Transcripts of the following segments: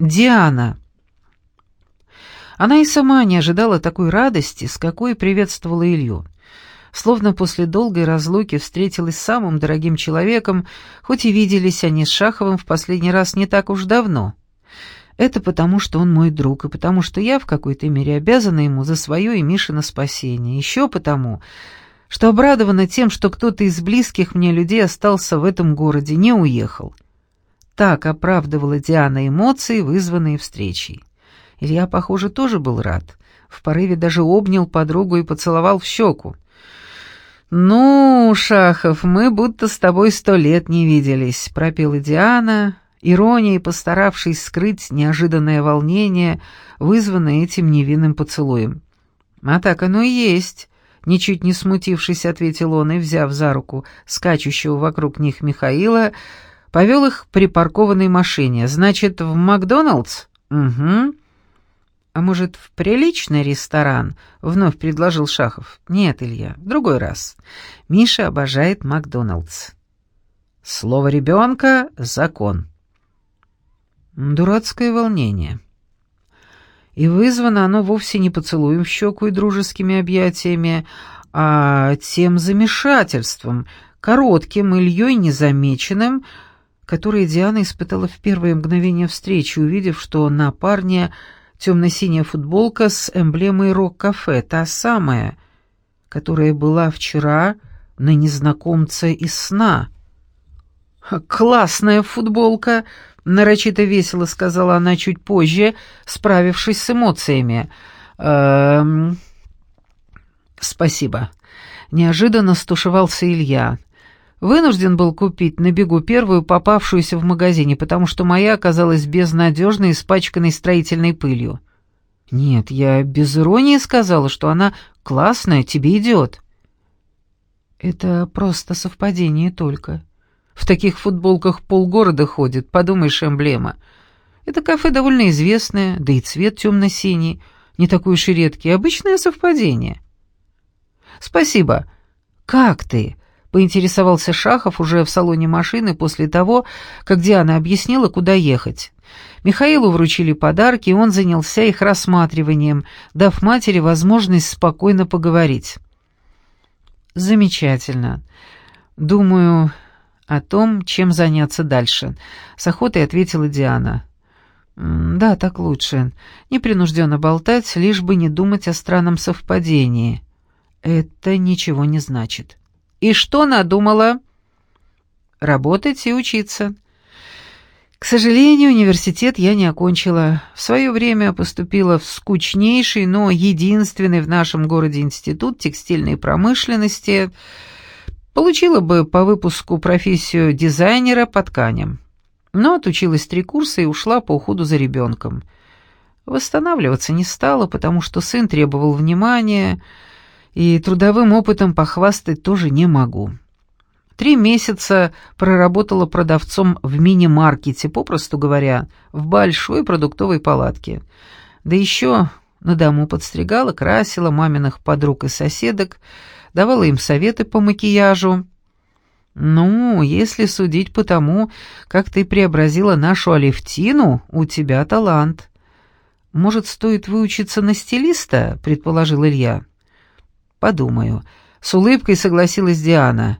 Диана. Она и сама не ожидала такой радости, с какой приветствовала Илью. Словно после долгой разлуки встретилась с самым дорогим человеком, хоть и виделись они с Шаховым в последний раз не так уж давно. Это потому, что он мой друг, и потому, что я в какой-то мере обязана ему за свое и Мишино спасение. Еще потому, что обрадована тем, что кто-то из близких мне людей остался в этом городе, не уехал. Так оправдывала Диана эмоции, вызванные встречей. Илья, похоже, тоже был рад. В порыве даже обнял подругу и поцеловал в щеку. «Ну, Шахов, мы будто с тобой сто лет не виделись», — пропела Диана, иронией постаравшись скрыть неожиданное волнение, вызванное этим невинным поцелуем. «А так оно и есть», — ничуть не смутившись, ответил он и, взяв за руку скачущего вокруг них Михаила, повел их к припаркованной машине. «Значит, в Макдоналдс?» «Угу». «А может, в приличный ресторан?» — вновь предложил Шахов. «Нет, Илья, в другой раз. Миша обожает Макдоналдс». Слово ребенка — закон. Дурацкое волнение. И вызвано оно вовсе не поцелуем в щеку и дружескими объятиями, а тем замешательством, коротким, Ильей незамеченным, которое Диана испытала в первое мгновение встречи, увидев, что на парне темно-синяя футболка с эмблемой рок-кафе, та самая, которая была вчера на незнакомце из сна. «Классная футболка!» нарочито весело сказала она чуть позже, справившись с эмоциями. «Эм... «Спасибо». Неожиданно стушевался Илья. Вынужден был купить на бегу первую попавшуюся в магазине, потому что моя оказалась безнадежно испачканной строительной пылью. «Нет, я без иронии сказала, что она классная, тебе идет». «Это просто совпадение только». В таких футболках полгорода ходит, подумаешь, эмблема. Это кафе довольно известное, да и цвет темно-синий, не такой уж и редкий, обычное совпадение. «Спасибо. Как ты?» — поинтересовался Шахов уже в салоне машины после того, как Диана объяснила, куда ехать. Михаилу вручили подарки, и он занялся их рассматриванием, дав матери возможность спокойно поговорить. «Замечательно. Думаю, о том, чем заняться дальше. С охотой ответила Диана. «Да, так лучше. Непринужденно болтать, лишь бы не думать о странном совпадении. Это ничего не значит». «И что надумала?» «Работать и учиться». К сожалению, университет я не окончила. В свое время поступила в скучнейший, но единственный в нашем городе институт текстильной промышленности — Получила бы по выпуску профессию дизайнера по тканям. Но отучилась три курса и ушла по уходу за ребенком. Восстанавливаться не стала, потому что сын требовал внимания, и трудовым опытом похвастать тоже не могу. Три месяца проработала продавцом в мини-маркете, попросту говоря, в большой продуктовой палатке. Да еще на дому подстригала, красила маминых подруг и соседок, давала им советы по макияжу. «Ну, если судить по тому, как ты преобразила нашу Алевтину, у тебя талант. Может, стоит выучиться на стилиста?» — предположил Илья. «Подумаю». С улыбкой согласилась Диана.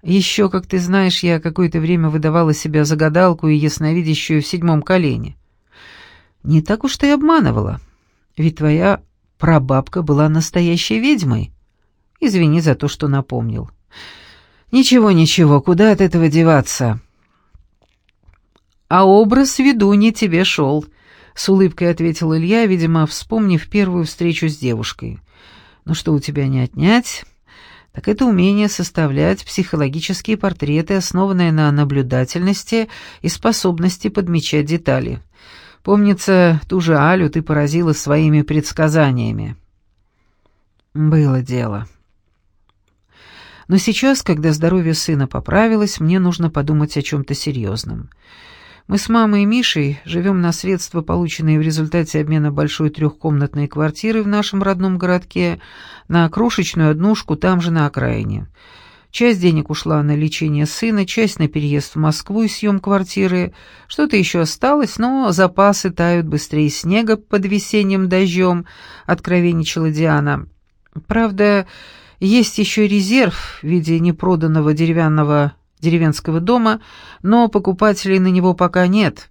«Еще, как ты знаешь, я какое-то время выдавала себя за гадалку и ясновидящую в седьмом колене. Не так уж ты обманывала, ведь твоя прабабка была настоящей ведьмой». Извини за то, что напомнил. Ничего, ничего, куда от этого деваться? А образ ведуньи тебе шел, с улыбкой ответил Илья, видимо, вспомнив первую встречу с девушкой. Ну что у тебя не отнять? Так это умение составлять психологические портреты, основанные на наблюдательности и способности подмечать детали. Помнится, ту же Алю ты поразила своими предсказаниями. Было дело. Но сейчас, когда здоровье сына поправилось, мне нужно подумать о чем-то серьезном. Мы с мамой и Мишей живем на средства, полученные в результате обмена большой трехкомнатной квартиры в нашем родном городке на крошечную однушку там же на окраине. Часть денег ушла на лечение сына, часть на переезд в Москву и съем квартиры. Что-то еще осталось, но запасы тают быстрее снега под весенним дождем, откровенничала Диана. Правда, есть еще резерв в виде непроданного деревянного деревенского дома, но покупателей на него пока нет.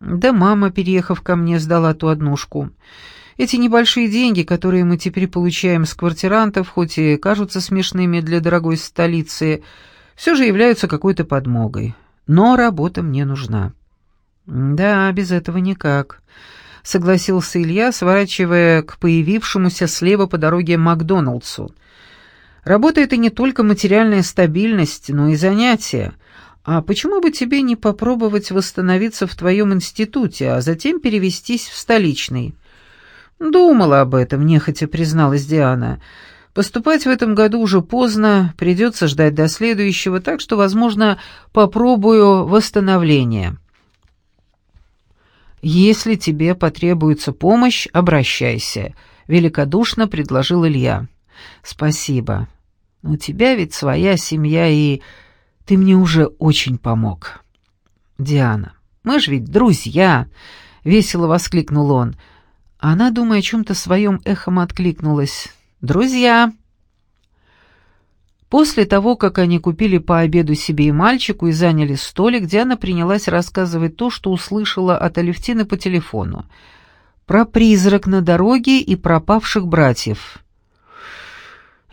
Да мама, переехав ко мне, сдала ту однушку. Эти небольшие деньги, которые мы теперь получаем с квартирантов, хоть и кажутся смешными для дорогой столицы, все же являются какой-то подмогой. Но работа мне нужна. Да, без этого никак, согласился Илья, сворачивая к появившемуся слева по дороге Макдоналдсу. Работа — это не только материальная стабильность, но и занятие. А почему бы тебе не попробовать восстановиться в твоем институте, а затем перевестись в столичный? Думала об этом, нехотя призналась Диана. Поступать в этом году уже поздно, придется ждать до следующего, так что, возможно, попробую восстановление. Если тебе потребуется помощь, обращайся, великодушно предложил Илья. Спасибо. У тебя ведь своя семья, и ты мне уже очень помог. Диана, мы же ведь друзья, весело воскликнул он. Она, думая о чем-то своем, эхом откликнулась. «Друзья!» После того, как они купили по обеду себе и мальчику и заняли столик, Диана принялась рассказывать то, что услышала от Алевтины по телефону. Про призрак на дороге и пропавших братьев.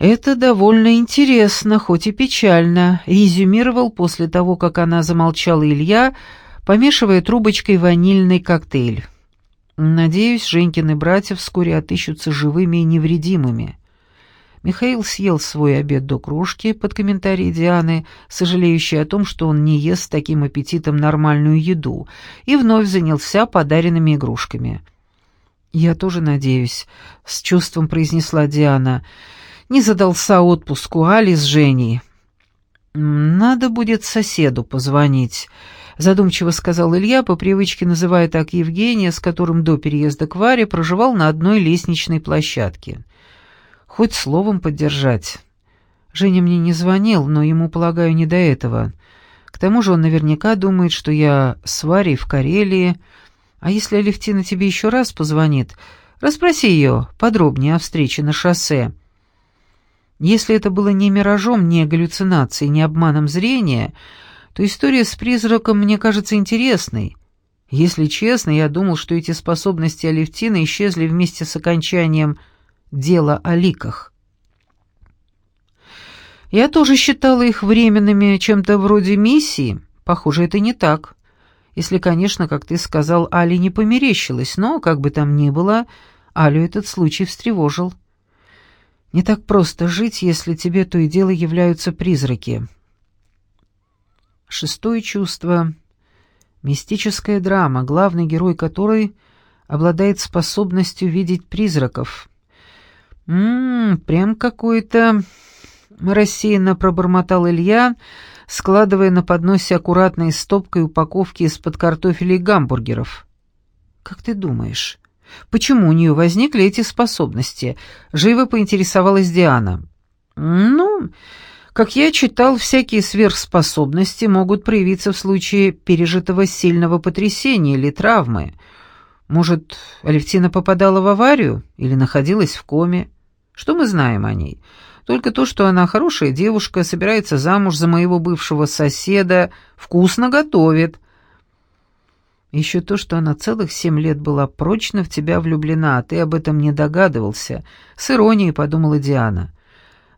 «Это довольно интересно, хоть и печально», — резюмировал после того, как она замолчала Илья, помешивая трубочкой ванильный коктейль. «Надеюсь, Женькины братья вскоре отыщутся живыми и невредимыми». Михаил съел свой обед до кружки под комментарии Дианы, сожалеющей о том, что он не ест с таким аппетитом нормальную еду, и вновь занялся подаренными игрушками. «Я тоже надеюсь», — с чувством произнесла Диана, — не задался отпуск у Али с Женей. «Надо будет соседу позвонить», — задумчиво сказал Илья, по привычке называя так Евгения, с которым до переезда к Варе проживал на одной лестничной площадке. «Хоть словом поддержать. Женя мне не звонил, но ему, полагаю, не до этого. К тому же он наверняка думает, что я с Варей в Карелии. А если Алевтина тебе еще раз позвонит, расспроси ее подробнее о встрече на шоссе». Если это было не миражом, не галлюцинацией, не обманом зрения, то история с призраком мне кажется интересной. Если честно, я думал, что эти способности Алевтины исчезли вместе с окончанием дела о ликах. Я тоже считала их временными, чем-то вроде миссии. Похоже, это не так. Если, конечно, как ты сказал, Али не померещилась, но, как бы там ни было, Алю этот случай встревожил. Не так просто жить, если тебе то и дело являются призраки. Шестое чувство — мистическая драма, главный герой которой обладает способностью видеть призраков. «Ммм, прям какой-то...» — рассеянно пробормотал Илья, складывая на подносе аккуратной стопкой упаковки из-под картофеля и гамбургеров. «Как ты думаешь, Почему у нее возникли эти способности? Живо поинтересовалась Диана. Ну, как я читал, всякие сверхспособности могут проявиться в случае пережитого сильного потрясения или травмы. Может, Алевтина попадала в аварию или находилась в коме? Что мы знаем о ней? Только то, что она хорошая девушка, собирается замуж за моего бывшего соседа, вкусно готовит. Еще то, что она целых семь лет была прочно в тебя влюблена, а ты об этом не догадывался. С иронией подумала Диана.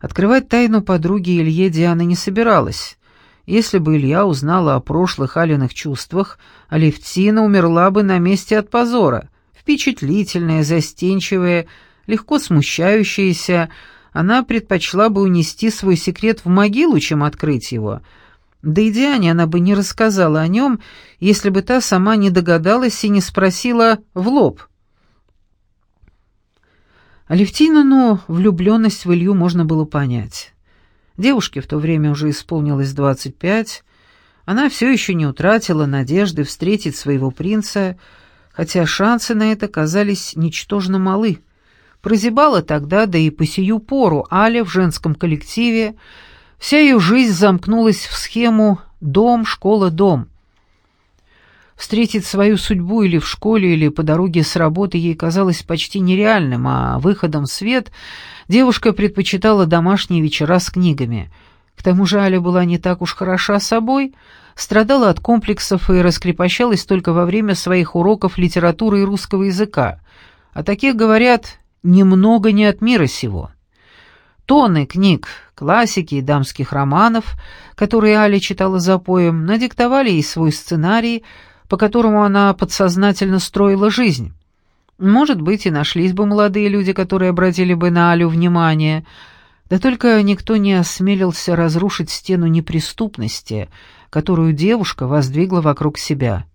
Открывать тайну подруги Илье Диана не собиралась. Если бы Илья узнала о прошлых Алиных чувствах, Алевтина умерла бы на месте от позора. Впечатлительная, застенчивая, легко смущающаяся, она предпочла бы унести свой секрет в могилу, чем открыть его — да и Диане она бы не рассказала о нем, если бы та сама не догадалась и не спросила в лоб. Алевтинину влюбленность в Илью можно было понять. Девушке в то время уже исполнилось двадцать пять, она все еще не утратила надежды встретить своего принца, хотя шансы на это казались ничтожно малы. Прозябала тогда, да и по сию пору, Аля в женском коллективе — Вся ее жизнь замкнулась в схему «дом, школа, дом». Встретить свою судьбу или в школе, или по дороге с работы ей казалось почти нереальным, а выходом в свет девушка предпочитала домашние вечера с книгами. К тому же Аля была не так уж хороша собой, страдала от комплексов и раскрепощалась только во время своих уроков литературы и русского языка. О таких говорят «немного не от мира сего». Тонны книг, классики и дамских романов, которые Аля читала за поем, надиктовали ей свой сценарий, по которому она подсознательно строила жизнь. Может быть, и нашлись бы молодые люди, которые обратили бы на Алю внимание, да только никто не осмелился разрушить стену неприступности, которую девушка воздвигла вокруг себя.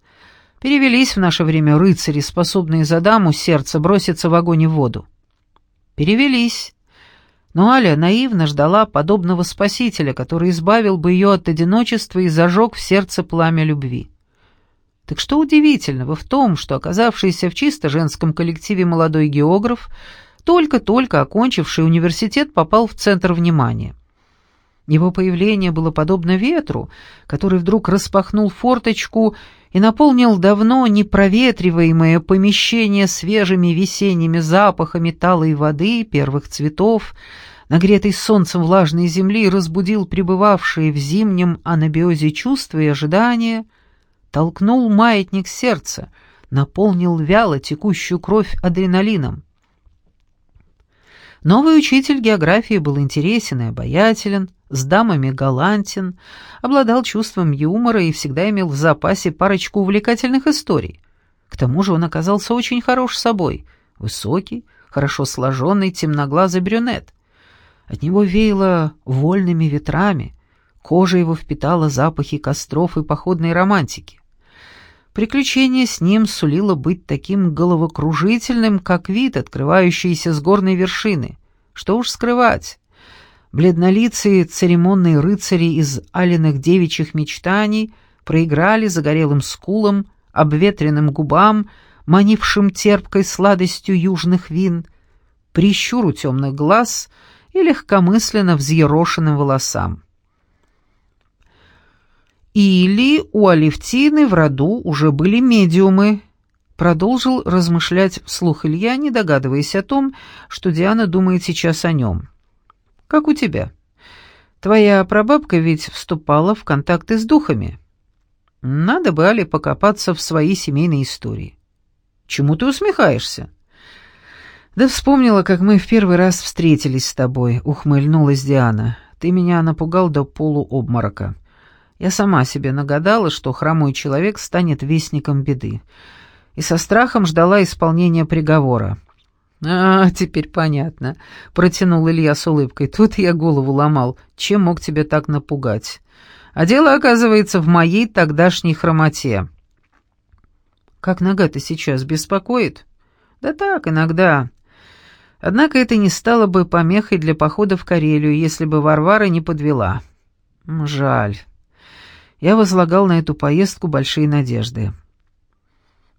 Перевелись в наше время рыцари, способные за даму сердце броситься в огонь и воду. Перевелись. Но Аля наивно ждала подобного спасителя, который избавил бы ее от одиночества и зажег в сердце пламя любви. Так что удивительного в том, что оказавшийся в чисто женском коллективе молодой географ, только-только окончивший университет, попал в центр внимания. Его появление было подобно ветру, который вдруг распахнул форточку и наполнил давно непроветриваемое помещение свежими весенними запахами талой воды, первых цветов, нагретой солнцем влажной земли, разбудил пребывавшие в зимнем анабиозе чувства и ожидания — толкнул маятник сердца, наполнил вяло текущую кровь адреналином. Новый учитель географии был интересен и обаятелен, с дамами галантен, обладал чувством юмора и всегда имел в запасе парочку увлекательных историй. К тому же он оказался очень хорош собой, высокий, хорошо сложенный, темноглазый брюнет. От него веяло вольными ветрами, кожа его впитала запахи костров и походной романтики. Приключение с ним сулило быть таким головокружительным, как вид, открывающийся с горной вершины. Что уж скрывать. Бледнолицые церемонные рыцари из алиных девичьих мечтаний проиграли загорелым скулам, обветренным губам, манившим терпкой сладостью южных вин, прищуру темных глаз и легкомысленно взъерошенным волосам. Или у Алевтины в роду уже были медиумы, продолжил размышлять вслух Илья, не догадываясь о том, что Диана думает сейчас о нем. «Как у тебя? Твоя прабабка ведь вступала в контакты с духами. Надо бы Али покопаться в своей семейной истории. Чему ты усмехаешься?» «Да вспомнила, как мы в первый раз встретились с тобой», — ухмыльнулась Диана. «Ты меня напугал до полуобморока». Я сама себе нагадала, что хромой человек станет вестником беды, и со страхом ждала исполнения приговора. «А, теперь понятно», — протянул Илья с улыбкой. «Тут я голову ломал. Чем мог тебя так напугать? А дело, оказывается, в моей тогдашней хромоте». «Как нога-то сейчас беспокоит?» «Да так, иногда. Однако это не стало бы помехой для похода в Карелию, если бы Варвара не подвела. Жаль» я возлагал на эту поездку большие надежды.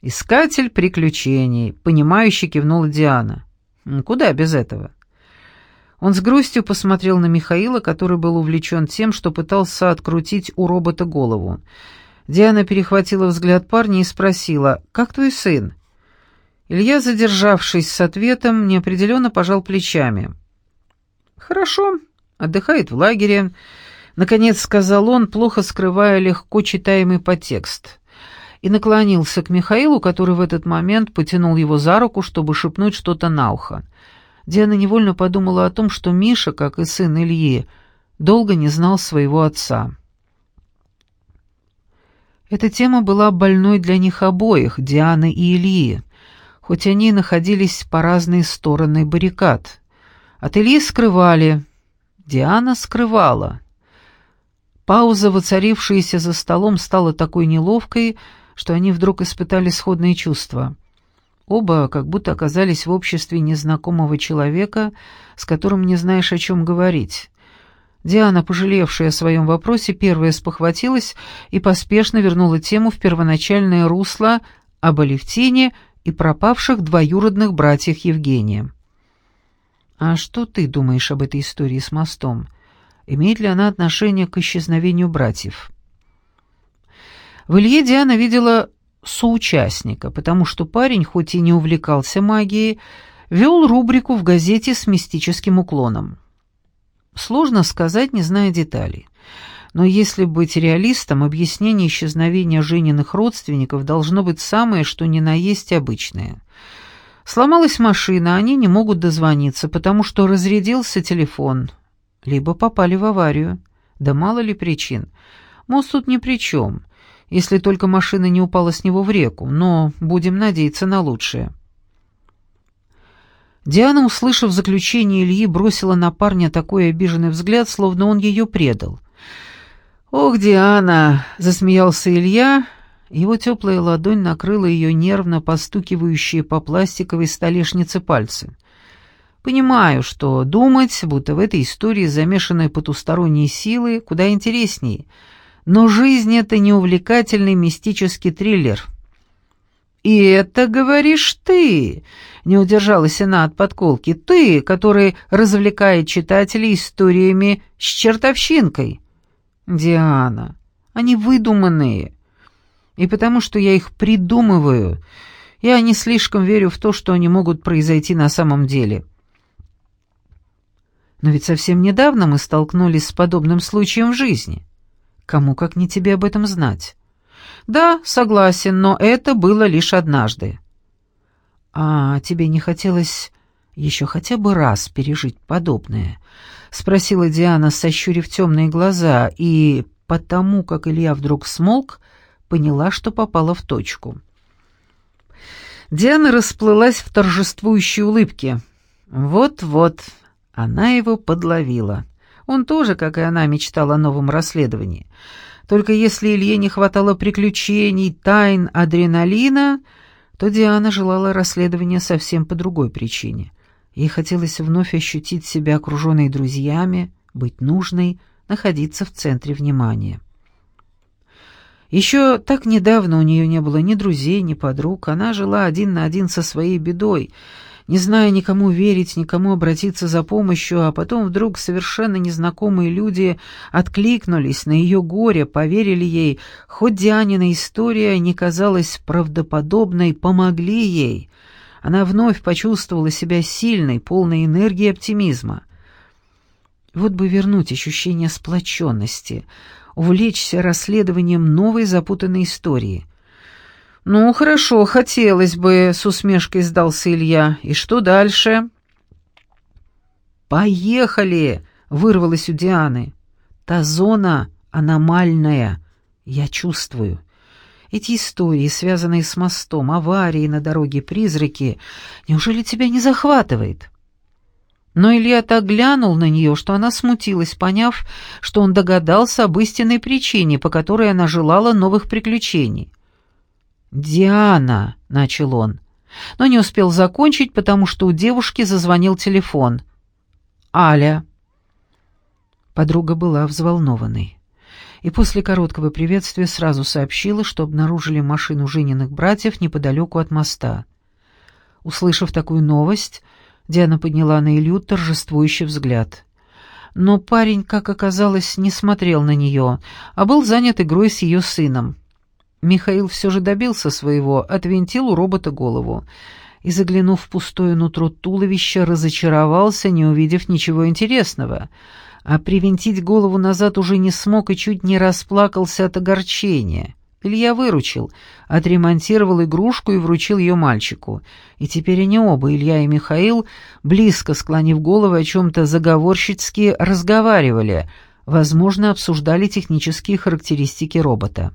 «Искатель приключений», — понимающе кивнула Диана. «Куда без этого?» Он с грустью посмотрел на Михаила, который был увлечен тем, что пытался открутить у робота голову. Диана перехватила взгляд парня и спросила, «Как твой сын?» Илья, задержавшись с ответом, неопределенно пожал плечами. «Хорошо, отдыхает в лагере, Наконец сказал он, плохо скрывая легко читаемый подтекст, и наклонился к Михаилу, который в этот момент потянул его за руку, чтобы шепнуть что-то на ухо. Диана невольно подумала о том, что Миша, как и сын Ильи, долго не знал своего отца. Эта тема была больной для них обоих, Дианы и Ильи, хоть они находились по разные стороны баррикад. От Ильи скрывали, Диана скрывала. Пауза, воцарившаяся за столом, стала такой неловкой, что они вдруг испытали сходные чувства. Оба как будто оказались в обществе незнакомого человека, с которым не знаешь, о чем говорить. Диана, пожалевшая о своем вопросе, первая спохватилась и поспешно вернула тему в первоначальное русло об Алевтине и пропавших двоюродных братьях Евгения. «А что ты думаешь об этой истории с мостом?» Имеет ли она отношение к исчезновению братьев? В Илье Диана видела соучастника, потому что парень, хоть и не увлекался магией, вел рубрику в газете с мистическим уклоном. Сложно сказать, не зная деталей. Но если быть реалистом, объяснение исчезновения Жениных родственников должно быть самое, что ни на есть обычное. Сломалась машина, они не могут дозвониться, потому что разрядился телефон. Либо попали в аварию. Да мало ли причин. Мост тут ни при чем, если только машина не упала с него в реку, но будем надеяться на лучшее. Диана, услышав заключение Ильи, бросила на парня такой обиженный взгляд, словно он ее предал. «Ох, Диана!» — засмеялся Илья. Его теплая ладонь накрыла ее нервно постукивающие по пластиковой столешнице пальцы. «Понимаю, что думать, будто в этой истории замешаны потусторонние силы, куда интереснее, но жизнь — это не увлекательный мистический триллер». «И это говоришь ты!» — не удержалась она от подколки. «Ты, который развлекает читателей историями с чертовщинкой!» «Диана, они выдуманные. И потому что я их придумываю, я не слишком верю в то, что они могут произойти на самом деле». «Но ведь совсем недавно мы столкнулись с подобным случаем в жизни. Кому как не тебе об этом знать?» «Да, согласен, но это было лишь однажды». «А тебе не хотелось еще хотя бы раз пережить подобное?» — спросила Диана, сощурив темные глаза, и потому, как Илья вдруг смолк, поняла, что попала в точку. Диана расплылась в торжествующей улыбке. Вот-вот, она его подловила. Он тоже, как и она, мечтал о новом расследовании. Только если Илье не хватало приключений, тайн, адреналина, то Диана желала расследования совсем по другой причине. Ей хотелось вновь ощутить себя окруженной друзьями, быть нужной, находиться в центре внимания. Еще так недавно у нее не было ни друзей, ни подруг, она жила один на один со своей бедой — не зная никому верить, никому обратиться за помощью, а потом вдруг совершенно незнакомые люди откликнулись на ее горе, поверили ей, хоть Дианина история не казалась правдоподобной, помогли ей. Она вновь почувствовала себя сильной, полной энергии и оптимизма. Вот бы вернуть ощущение сплоченности, увлечься расследованием новой запутанной истории — «Ну, хорошо, хотелось бы», — с усмешкой сдался Илья. «И что дальше?» «Поехали!» — вырвалось у Дианы. «Та зона аномальная, я чувствую. Эти истории, связанные с мостом, аварии на дороге, призраки, неужели тебя не захватывает?» Но Илья так глянул на нее, что она смутилась, поняв, что он догадался об истинной причине, по которой она желала новых приключений. «Диана», — начал он, но не успел закончить, потому что у девушки зазвонил телефон. «Аля». Подруга была взволнованной. И после короткого приветствия сразу сообщила, что обнаружили машину Жениных братьев неподалеку от моста. Услышав такую новость, Диана подняла на Илью торжествующий взгляд. Но парень, как оказалось, не смотрел на нее, а был занят игрой с ее сыном. Михаил все же добился своего, отвинтил у робота голову и, заглянув в пустое нутро туловища, разочаровался, не увидев ничего интересного. А привинтить голову назад уже не смог и чуть не расплакался от огорчения. Илья выручил, отремонтировал игрушку и вручил ее мальчику. И теперь они оба, Илья и Михаил, близко склонив головы, о чем-то заговорщицки разговаривали, возможно, обсуждали технические характеристики робота.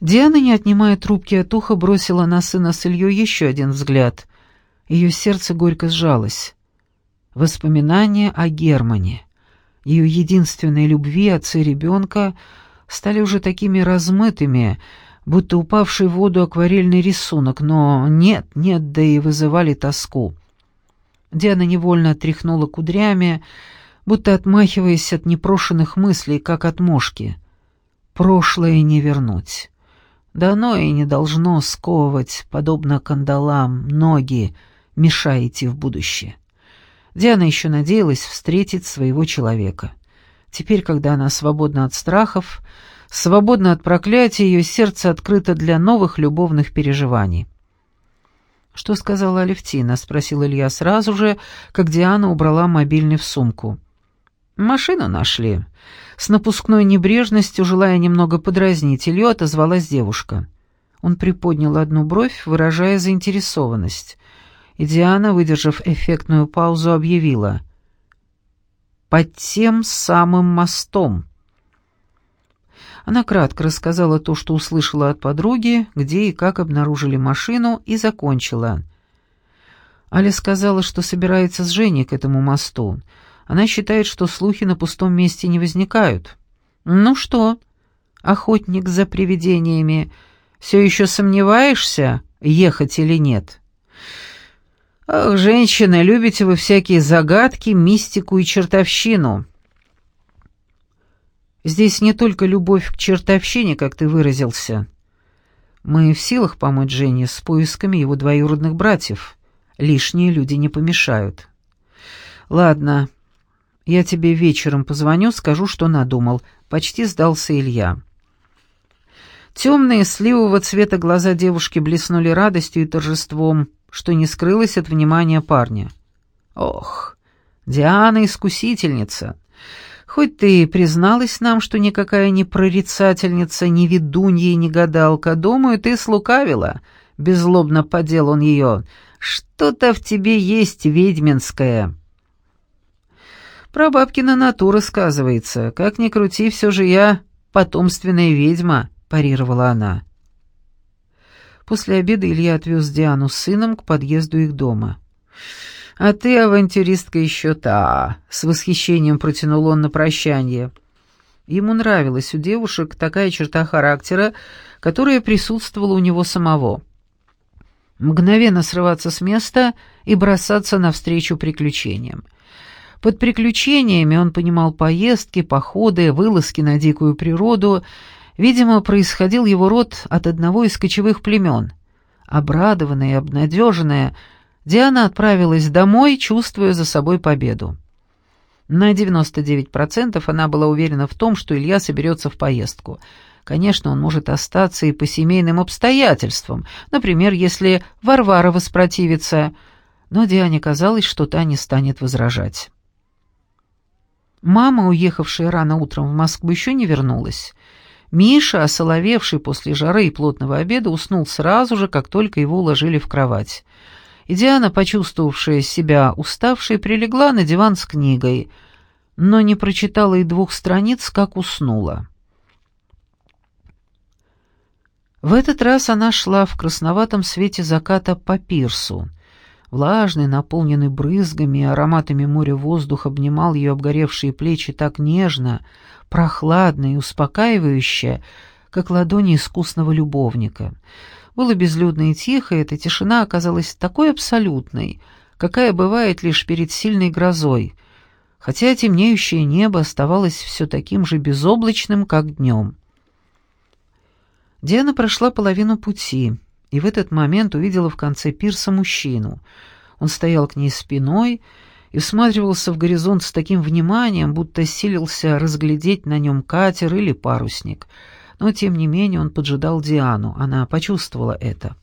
Диана, не отнимая трубки от уха, бросила на сына с Ильей еще один взгляд. Ее сердце горько сжалось. Воспоминания о Германе, ее единственной любви, отце ребенка, стали уже такими размытыми, будто упавший в воду акварельный рисунок, но нет, нет, да и вызывали тоску. Диана невольно отряхнула кудрями, будто отмахиваясь от непрошенных мыслей, как от мошки. Прошлое не вернуть. Да оно и не должно сковывать, подобно кандалам, ноги, мешая идти в будущее. Диана еще надеялась встретить своего человека. Теперь, когда она свободна от страхов, свободна от проклятия, ее сердце открыто для новых любовных переживаний. «Что сказала Алевтина?» — спросил Илья сразу же, как Диана убрала мобильный в сумку. «Машину нашли». С напускной небрежностью, желая немного подразнить Илью, отозвалась девушка. Он приподнял одну бровь, выражая заинтересованность. И Диана, выдержав эффектную паузу, объявила. «Под тем самым мостом». Она кратко рассказала то, что услышала от подруги, где и как обнаружили машину, и закончила. Аля сказала, что собирается с Женей к этому мосту. Она считает, что слухи на пустом месте не возникают. «Ну что, охотник за привидениями, все еще сомневаешься, ехать или нет?» «Ах, женщина, любите вы всякие загадки, мистику и чертовщину». Здесь не только любовь к чертовщине, как ты выразился. Мы в силах помочь Жене с поисками его двоюродных братьев. Лишние люди не помешают. Ладно, я тебе вечером позвоню, скажу, что надумал. Почти сдался Илья. Темные, сливового цвета глаза девушки блеснули радостью и торжеством, что не скрылось от внимания парня. Ох, Диана искусительница. Хоть ты и призналась нам, что никакая не прорицательница, ни ведунья и ни гадалка, думаю, ты слукавила, — беззлобно подел он ее. Что-то в тебе есть ведьминское. Про натура сказывается. Как ни крути, все же я потомственная ведьма, — парировала она. После обеда Илья отвез Диану с сыном к подъезду их дома. «А ты, авантюристка, еще та!» — с восхищением протянул он на прощание. Ему нравилась у девушек такая черта характера, которая присутствовала у него самого. Мгновенно срываться с места и бросаться навстречу приключениям. Под приключениями он понимал поездки, походы, вылазки на дикую природу. Видимо, происходил его род от одного из кочевых племен. Обрадованная и обнадеженная, Диана отправилась домой, чувствуя за собой победу. На 99% она была уверена в том, что Илья соберется в поездку. Конечно, он может остаться и по семейным обстоятельствам, например, если Варвара воспротивится, но Диане казалось, что та не станет возражать. Мама, уехавшая рано утром в Москву, еще не вернулась. Миша, осоловевший после жары и плотного обеда, уснул сразу же, как только его уложили в кровать и Диана, почувствовавшая себя уставшей, прилегла на диван с книгой, но не прочитала и двух страниц, как уснула. В этот раз она шла в красноватом свете заката по пирсу. Влажный, наполненный брызгами и ароматами моря воздух обнимал ее обгоревшие плечи так нежно, прохладно и успокаивающе, как ладони искусного любовника — было безлюдно и тихо, и эта тишина оказалась такой абсолютной, какая бывает лишь перед сильной грозой, хотя темнеющее небо оставалось все таким же безоблачным, как днем. Диана прошла половину пути, и в этот момент увидела в конце пирса мужчину. Он стоял к ней спиной и всматривался в горизонт с таким вниманием, будто силился разглядеть на нем катер или парусник — но, тем не менее, он поджидал Диану. Она почувствовала это.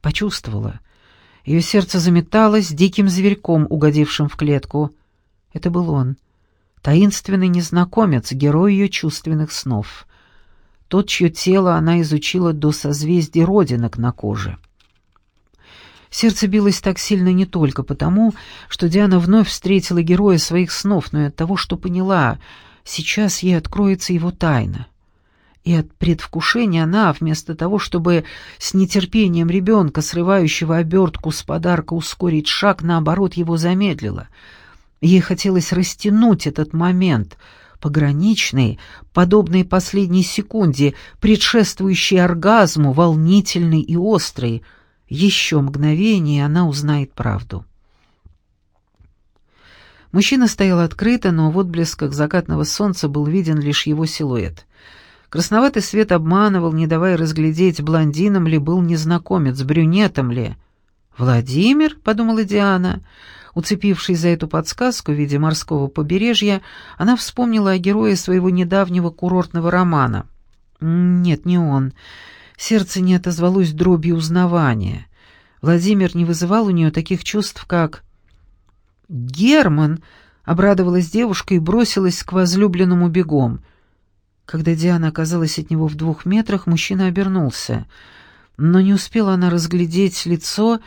Почувствовала. Ее сердце заметалось диким зверьком, угодившим в клетку. Это был он. Таинственный незнакомец, герой ее чувственных снов. Тот, чье тело она изучила до созвездий родинок на коже. Сердце билось так сильно не только потому, что Диана вновь встретила героя своих снов, но и от того, что поняла, сейчас ей откроется его тайна. И от предвкушения она, вместо того, чтобы с нетерпением ребенка, срывающего обертку с подарка, ускорить шаг, наоборот, его замедлила. Ей хотелось растянуть этот момент, пограничный, подобный последней секунде, предшествующий оргазму, волнительный и острый. Еще мгновение, она узнает правду. Мужчина стоял открыто, но в отблесках закатного солнца был виден лишь его силуэт — Красноватый свет обманывал, не давая разглядеть, блондином ли был незнакомец, брюнетом ли. «Владимир?» — подумала Диана. Уцепившись за эту подсказку в виде морского побережья, она вспомнила о герое своего недавнего курортного романа. Нет, не он. Сердце не отозвалось дробью узнавания. Владимир не вызывал у нее таких чувств, как... «Герман!» — обрадовалась девушка и бросилась к возлюбленному бегом. Когда Диана оказалась от него в двух метрах, мужчина обернулся. Но не успела она разглядеть лицо,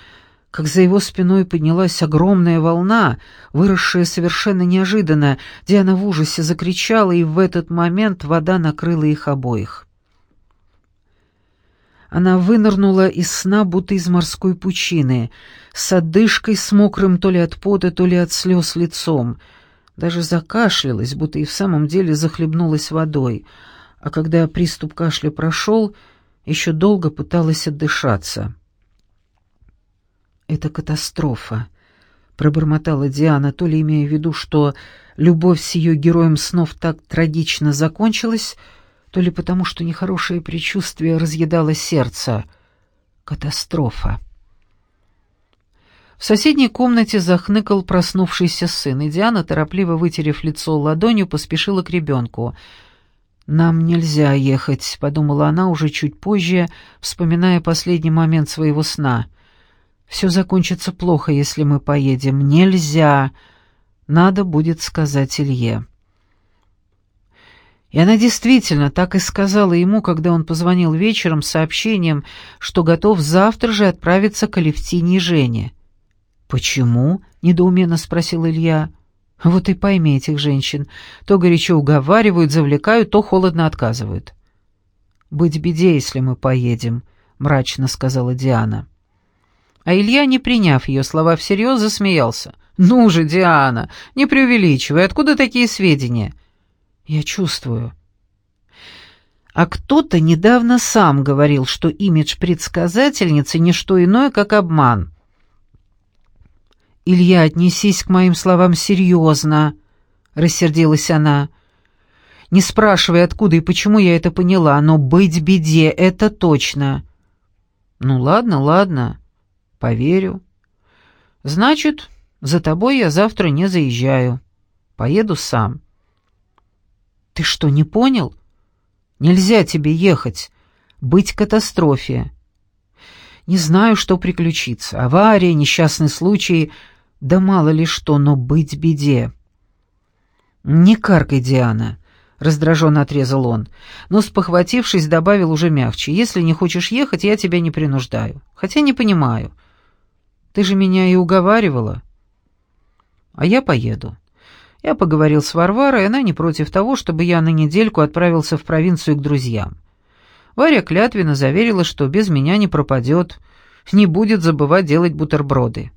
как за его спиной поднялась огромная волна, выросшая совершенно неожиданно. Диана в ужасе закричала, и в этот момент вода накрыла их обоих. Она вынырнула из сна, будто из морской пучины, с одышкой, с мокрым то ли от пота, то ли от слез лицом. Даже закашлялась, будто и в самом деле захлебнулась водой, а когда приступ кашля прошел, еще долго пыталась отдышаться. «Это катастрофа», — пробормотала Диана, то ли имея в виду, что любовь с ее героем снов так трагично закончилась, то ли потому, что нехорошее предчувствие разъедало сердце. Катастрофа. В соседней комнате захныкал проснувшийся сын, и Диана, торопливо вытерев лицо ладонью, поспешила к ребенку. «Нам нельзя ехать», — подумала она уже чуть позже, вспоминая последний момент своего сна. Все закончится плохо, если мы поедем. Нельзя. Надо будет сказать Илье. И она действительно так и сказала ему, когда он позвонил вечером с сообщением, что готов завтра же отправиться к Алевтине и Жене. «Почему?» — недоуменно спросил Илья. «Вот и пойми этих женщин. То горячо уговаривают, завлекают, то холодно отказывают». «Быть беде, если мы поедем», — мрачно сказала Диана. А Илья, не приняв ее слова всерьез, засмеялся. «Ну же, Диана, не преувеличивай, откуда такие сведения?» «Я чувствую». А кто-то недавно сам говорил, что имидж предсказательницы — не что иное, как обман. «Илья, отнесись к моим словам серьезно», — рассердилась она. «Не спрашивай, откуда и почему я это поняла, но быть беде — это точно». «Ну ладно, ладно». Поверю. Значит, за тобой я завтра не заезжаю. Поеду сам. Ты что, не понял? Нельзя тебе ехать. Быть катастрофе. Не знаю, что приключится. Авария, несчастный случай, да мало ли что, но быть беде. Не каркай, Диана. — раздраженно отрезал он, но, спохватившись, добавил уже мягче. «Если не хочешь ехать, я тебя не принуждаю. Хотя не понимаю. Ты же меня и уговаривала. А я поеду. Я поговорил с Варварой, она не против того, чтобы я на недельку отправился в провинцию к друзьям. Варя клятвенно заверила, что без меня не пропадет, не будет забывать делать бутерброды.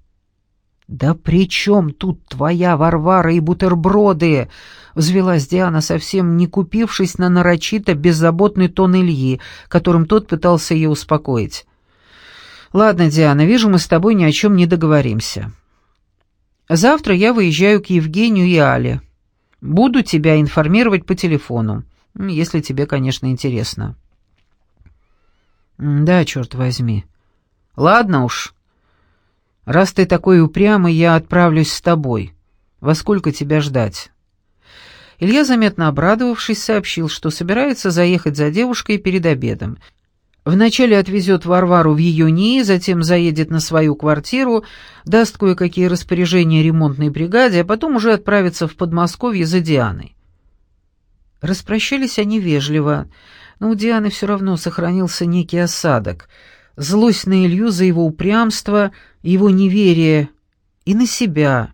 «Да при чем тут твоя Варвара и бутерброды?» — взвелась Диана, совсем не купившись на нарочито беззаботный тон Ильи, которым тот пытался ее успокоить. «Ладно, Диана, вижу, мы с тобой ни о чем не договоримся. Завтра я выезжаю к Евгению и Але. Буду тебя информировать по телефону, если тебе, конечно, интересно». «Да, черт возьми. Ладно уж. Раз ты такой упрямый, я отправлюсь с тобой. Во сколько тебя ждать?» Илья, заметно обрадовавшись, сообщил, что собирается заехать за девушкой перед обедом — Вначале отвезет Варвару в ее НИИ, затем заедет на свою квартиру, даст кое-какие распоряжения ремонтной бригаде, а потом уже отправится в Подмосковье за Дианой. Распрощались они вежливо, но у Дианы все равно сохранился некий осадок, злость на Илью за его упрямство, его неверие и на себя,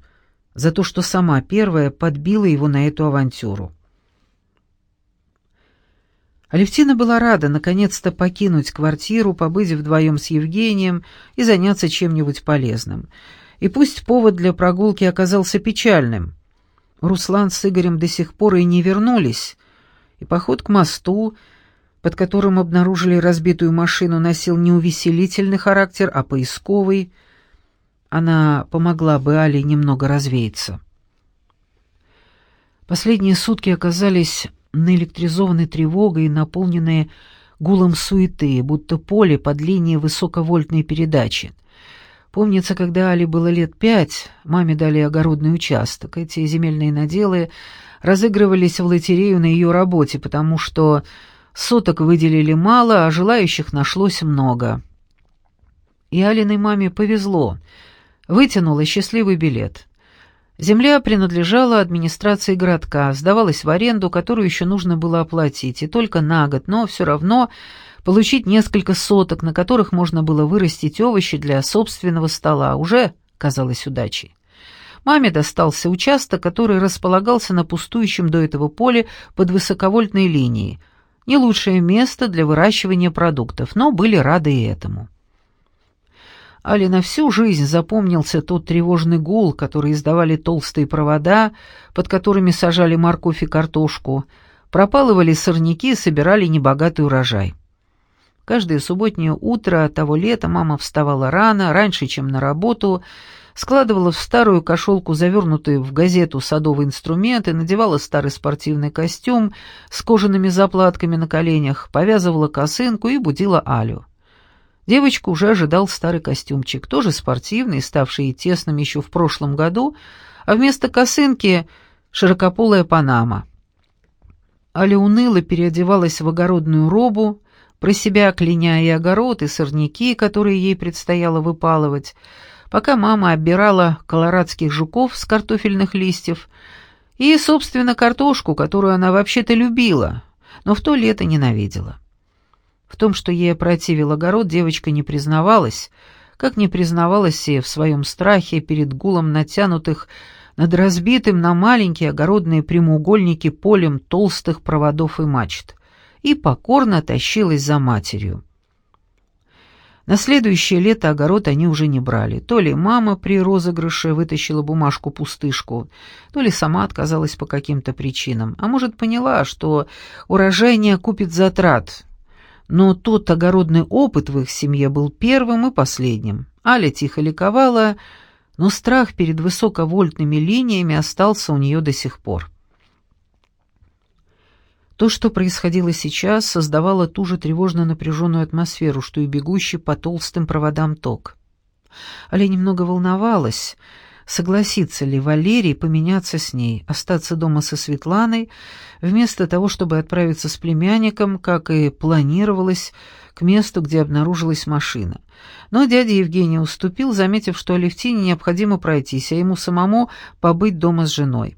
за то, что сама первая подбила его на эту авантюру. Алевтина была рада наконец-то покинуть квартиру, побыть вдвоем с Евгением и заняться чем-нибудь полезным. И пусть повод для прогулки оказался печальным. Руслан с Игорем до сих пор и не вернулись, и поход к мосту, под которым обнаружили разбитую машину, носил не увеселительный характер, а поисковый. Она помогла бы Али немного развеяться. Последние сутки оказались наэлектризованной тревогой и наполненные гулом суеты, будто поле под линией высоковольтной передачи. Помнится, когда Али было лет пять, маме дали огородный участок. Эти земельные наделы разыгрывались в лотерею на ее работе, потому что соток выделили мало, а желающих нашлось много. И Алиной маме повезло. Вытянула счастливый билет. Земля принадлежала администрации городка, сдавалась в аренду, которую еще нужно было оплатить, и только на год, но все равно получить несколько соток, на которых можно было вырастить овощи для собственного стола, уже казалось удачей. Маме достался участок, который располагался на пустующем до этого поле под высоковольтной линией. Не лучшее место для выращивания продуктов, но были рады и этому. Али на всю жизнь запомнился тот тревожный гул, который издавали толстые провода, под которыми сажали морковь и картошку, пропалывали сорняки и собирали небогатый урожай. Каждое субботнее утро того лета мама вставала рано, раньше, чем на работу, складывала в старую кошелку, завернутую в газету садовые инструменты, надевала старый спортивный костюм с кожаными заплатками на коленях, повязывала косынку и будила Алю. Девочку уже ожидал старый костюмчик, тоже спортивный, ставший тесным еще в прошлом году, а вместо косынки — широкополая панама. Аля уныло переодевалась в огородную робу, про себя кляня и огород, и сорняки, которые ей предстояло выпалывать, пока мама оббирала колорадских жуков с картофельных листьев и, собственно, картошку, которую она вообще-то любила, но в то лето ненавидела. В том, что ей опротивил огород, девочка не признавалась, как не признавалась и в своем страхе перед гулом натянутых над разбитым на маленькие огородные прямоугольники полем толстых проводов и мачт и покорно тащилась за матерью. На следующее лето огород они уже не брали. То ли мама при розыгрыше вытащила бумажку-пустышку, то ли сама отказалась по каким-то причинам, а может поняла, что урожай не окупит затрат. Но тот огородный опыт в их семье был первым и последним. Аля тихо ликовала, но страх перед высоковольтными линиями остался у нее до сих пор. То, что происходило сейчас, создавало ту же тревожно напряженную атмосферу, что и бегущий по толстым проводам ток. Аля немного волновалась, согласится ли Валерий поменяться с ней, остаться дома со Светланой, вместо того, чтобы отправиться с племянником, как и планировалось, к месту, где обнаружилась машина. Но дядя Евгений уступил, заметив, что Алевтине необходимо пройтись, а ему самому побыть дома с женой.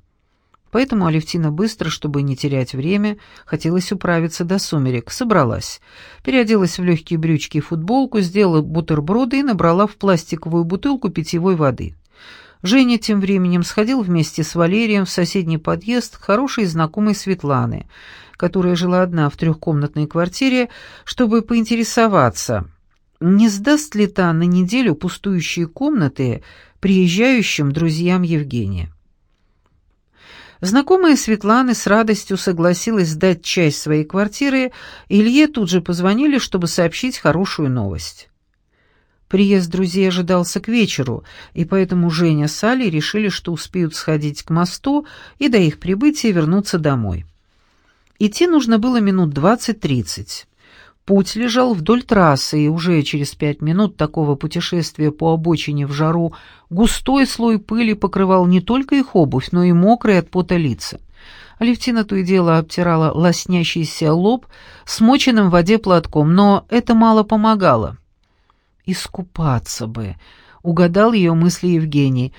Поэтому Алевтина быстро, чтобы не терять время, хотелось управиться до сумерек, собралась. Переоделась в легкие брючки и футболку, сделала бутерброды и набрала в пластиковую бутылку питьевой воды. Женя тем временем сходил вместе с Валерием в соседний подъезд хорошей знакомой Светланы, которая жила одна в трехкомнатной квартире, чтобы поинтересоваться, не сдаст ли та на неделю пустующие комнаты приезжающим друзьям Евгения. Знакомая Светланы с радостью согласилась сдать часть своей квартиры, и Илье тут же позвонили, чтобы сообщить хорошую новость. Приезд друзей ожидался к вечеру, и поэтому Женя с Алей решили, что успеют сходить к мосту и до их прибытия вернуться домой. Идти нужно было минут двадцать-тридцать. Путь лежал вдоль трассы, и уже через пять минут такого путешествия по обочине в жару густой слой пыли покрывал не только их обувь, но и мокрые от пота лица. Алевтина то и дело обтирала лоснящийся лоб смоченным в воде платком, но это мало помогало. «Искупаться бы», — угадал ее мысли Евгений.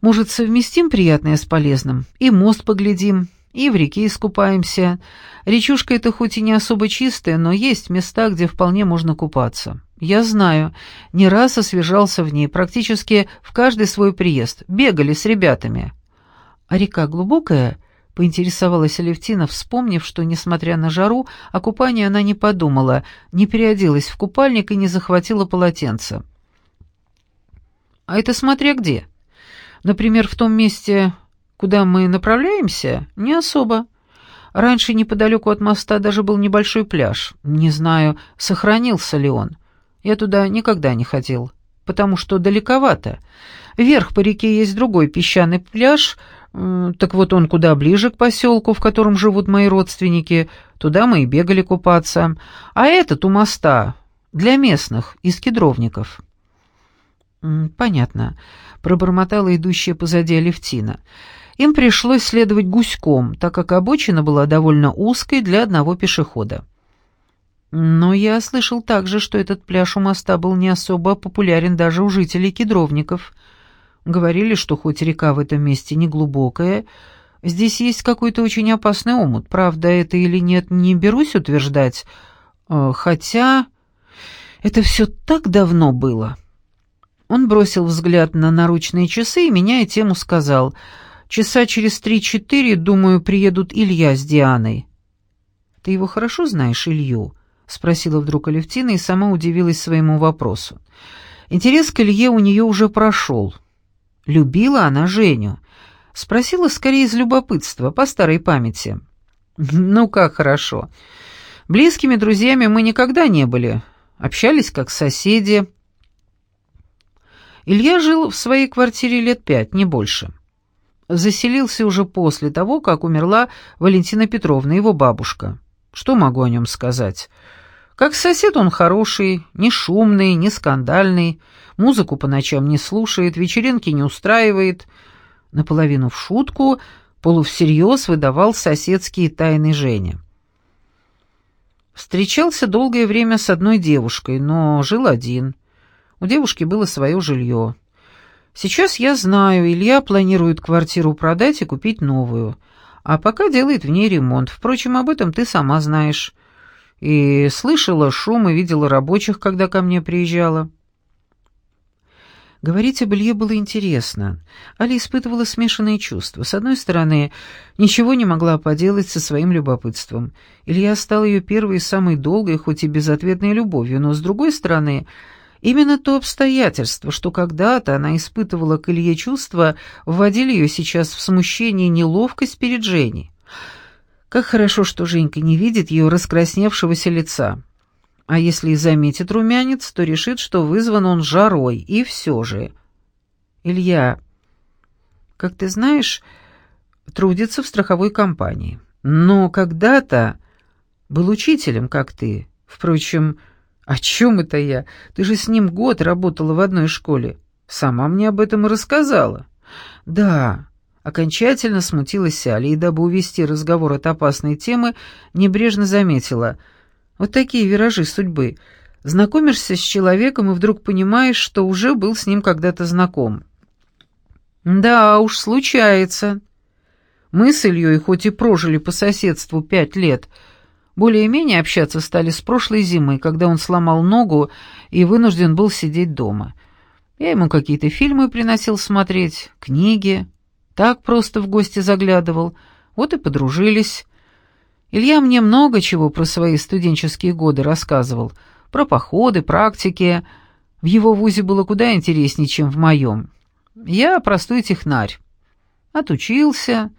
«Может, совместим приятное с полезным? И мост поглядим, и в реке искупаемся. Речушка эта хоть и не особо чистая, но есть места, где вполне можно купаться. Я знаю, не раз освежался в ней, практически в каждый свой приезд. Бегали с ребятами. А река глубокая?» — поинтересовалась Алевтина, вспомнив, что, несмотря на жару, о купании она не подумала, не переоделась в купальник и не захватила полотенце. «А это смотря где. Например, в том месте, куда мы направляемся, не особо. Раньше неподалеку от моста даже был небольшой пляж. Не знаю, сохранился ли он. Я туда никогда не ходил, потому что далековато. Вверх по реке есть другой песчаный пляж, так вот он куда ближе к поселку, в котором живут мои родственники. Туда мы и бегали купаться. А этот у моста для местных, из кедровников. «Понятно», — пробормотала идущая позади Алевтина. Им пришлось следовать гуськом, так как обочина была довольно узкой для одного пешехода. Но я слышал также, что этот пляж у моста был не особо популярен даже у жителей кедровников. Говорили, что хоть река в этом месте не глубокая, здесь есть какой-то очень опасный омут. Правда, это или нет, не берусь утверждать. Э, хотя это все так давно было. Он бросил взгляд на наручные часы и, меняя тему, сказал — Часа через три-четыре, думаю, приедут Илья с Дианой». «Ты его хорошо знаешь, Илью?» — спросила вдруг Алевтина и сама удивилась своему вопросу. Интерес к Илье у нее уже прошел. Любила она Женю. Спросила скорее из любопытства, по старой памяти. «Ну как хорошо. Близкими друзьями мы никогда не были. Общались как соседи». Илья жил в своей квартире лет пять, не больше заселился уже после того, как умерла Валентина Петровна, его бабушка. Что могу о нем сказать? Как сосед он хороший, не шумный, не скандальный, музыку по ночам не слушает, вечеринки не устраивает. Наполовину в шутку, полувсерьез выдавал соседские тайны Женя. Встречался долгое время с одной девушкой, но жил один. У девушки было свое жилье. Сейчас я знаю, Илья планирует квартиру продать и купить новую, а пока делает в ней ремонт. Впрочем, об этом ты сама знаешь. И слышала шум и видела рабочих, когда ко мне приезжала. Говорить об Илье было интересно. Али испытывала смешанные чувства. С одной стороны, ничего не могла поделать со своим любопытством. Илья стал ее первой и самой долгой, хоть и безответной любовью, но с другой стороны, Именно то обстоятельство, что когда-то она испытывала к Илье чувства, вводили ее сейчас в смущение и неловкость перед Женей. Как хорошо, что Женька не видит ее раскрасневшегося лица. А если и заметит румянец, то решит, что вызван он жарой, и все же. Илья, как ты знаешь, трудится в страховой компании. Но когда-то был учителем, как ты. Впрочем, «О чем это я? Ты же с ним год работала в одной школе. Сама мне об этом и рассказала». «Да». Окончательно смутилась Аля, и дабы увести разговор от опасной темы, небрежно заметила. «Вот такие виражи судьбы. Знакомишься с человеком и вдруг понимаешь, что уже был с ним когда-то знаком». «Да уж, случается. Мы с Ильей хоть и прожили по соседству пять лет, — более-менее общаться стали с прошлой зимы, когда он сломал ногу и вынужден был сидеть дома. Я ему какие-то фильмы приносил смотреть, книги. Так просто в гости заглядывал. Вот и подружились. Илья мне много чего про свои студенческие годы рассказывал. Про походы, практики. В его вузе было куда интереснее, чем в моем. Я простой технарь. Отучился,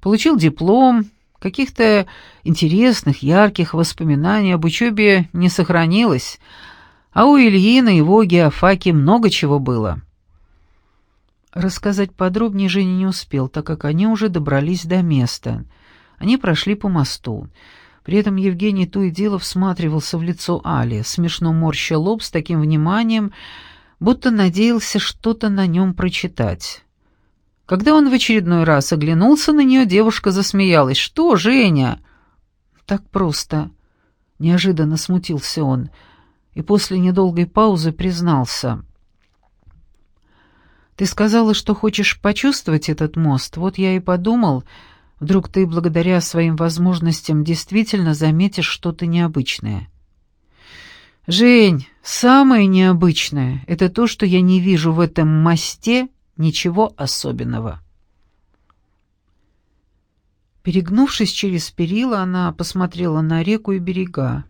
получил диплом, Каких-то интересных, ярких воспоминаний об учебе не сохранилось, а у Ильи на его геофаке много чего было. Рассказать подробнее Женя не успел, так как они уже добрались до места. Они прошли по мосту. При этом Евгений то и дело всматривался в лицо Али, смешно морща лоб с таким вниманием, будто надеялся что-то на нем прочитать. Когда он в очередной раз оглянулся на нее, девушка засмеялась. «Что, Женя?» «Так просто». Неожиданно смутился он и после недолгой паузы признался. «Ты сказала, что хочешь почувствовать этот мост. Вот я и подумал, вдруг ты благодаря своим возможностям действительно заметишь что-то необычное». «Жень, самое необычное — это то, что я не вижу в этом мосте Ничего особенного. Перегнувшись через перила, она посмотрела на реку и берега.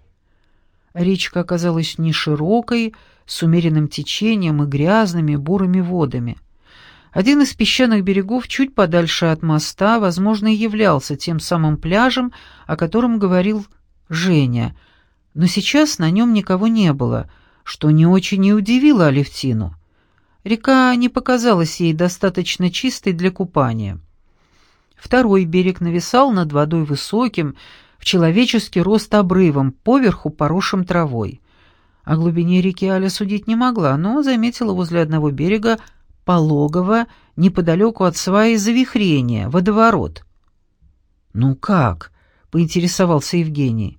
Речка оказалась не широкой, с умеренным течением и грязными бурыми водами. Один из песчаных берегов чуть подальше от моста, возможно, и являлся тем самым пляжем, о котором говорил Женя, но сейчас на нем никого не было, что не очень и удивило Алевтину. Река не показалась ей достаточно чистой для купания. Второй берег нависал над водой высоким, в человеческий рост обрывом, поверху поросшим травой. О глубине реки Аля судить не могла, но заметила возле одного берега пологого, неподалеку от сваи завихрения, водоворот. «Ну как?» — поинтересовался Евгений.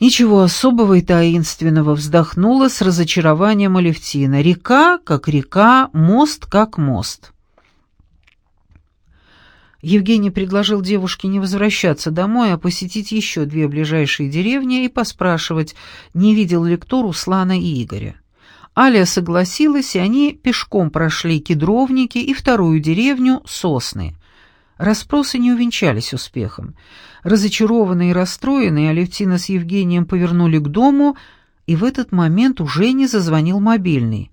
Ничего особого и таинственного вздохнула с разочарованием Алевтина. Река как река, мост как мост. Евгений предложил девушке не возвращаться домой, а посетить еще две ближайшие деревни и поспрашивать, не видел ли кто Руслана и Игоря. Аля согласилась, и они пешком прошли кедровники и вторую деревню Сосны. Распросы не увенчались успехом. Разочарованные и расстроенные, Алевтина с Евгением повернули к дому, и в этот момент уже не зазвонил мобильный.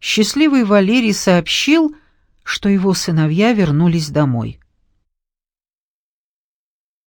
Счастливый Валерий сообщил, что его сыновья вернулись домой.